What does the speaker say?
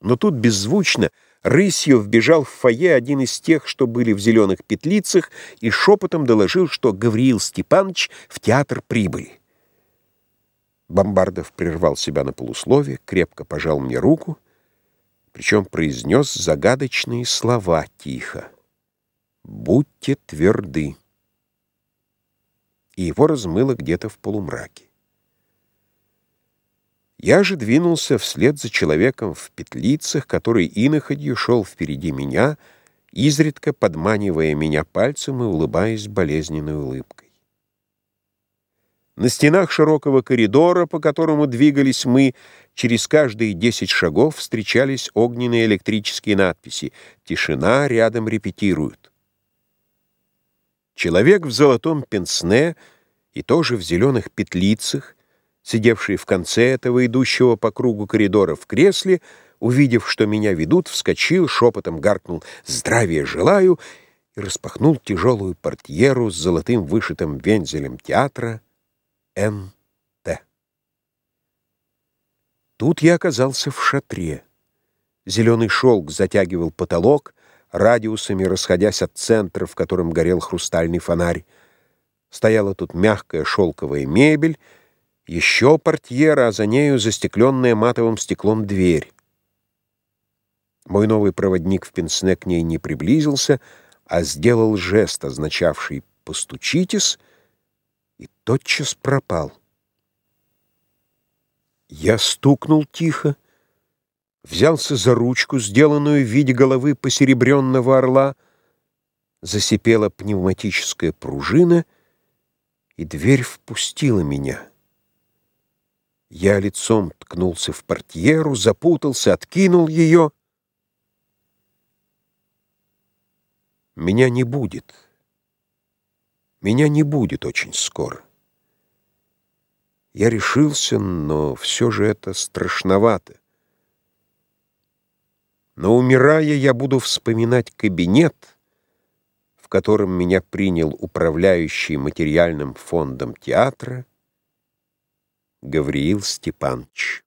Но тут беззвучно рысью вбежал в фойе один из тех, что были в зеленых петлицах, и шепотом доложил, что Гавриил Степанович в театр прибыли. Бомбардов прервал себя на полуслове, крепко пожал мне руку, причем произнес загадочные слова тихо. «Будьте тверды». И его размыло где-то в полумраке. Я же двинулся вслед за человеком в петлицах, который иноходью шел впереди меня, изредка подманивая меня пальцем и улыбаясь болезненной улыбкой. На стенах широкого коридора, по которому двигались мы, через каждые десять шагов встречались огненные электрические надписи «Тишина, рядом репетируют». Человек в золотом пенсне и тоже в зеленых петлицах сидевший в конце этого идущего по кругу коридора в кресле, увидев, что меня ведут, вскочил, шепотом гаркнул «Здравия желаю!» и распахнул тяжелую портьеру с золотым вышитым вензелем театра Н.Т. Тут я оказался в шатре. Зеленый шелк затягивал потолок, радиусами расходясь от центра, в котором горел хрустальный фонарь. Стояла тут мягкая шелковая мебель — еще портьера, а за нею застекленная матовым стеклом дверь. Мой новый проводник в пенсне к ней не приблизился, а сделал жест, означавший «постучитесь», и тотчас пропал. Я стукнул тихо, взялся за ручку, сделанную в виде головы посеребренного орла, засипела пневматическая пружина, и дверь впустила меня. Я лицом ткнулся в портьеру, запутался, откинул ее. Меня не будет. Меня не будет очень скоро. Я решился, но все же это страшновато. Но, умирая, я буду вспоминать кабинет, в котором меня принял управляющий материальным фондом театра Гавриил Степанович.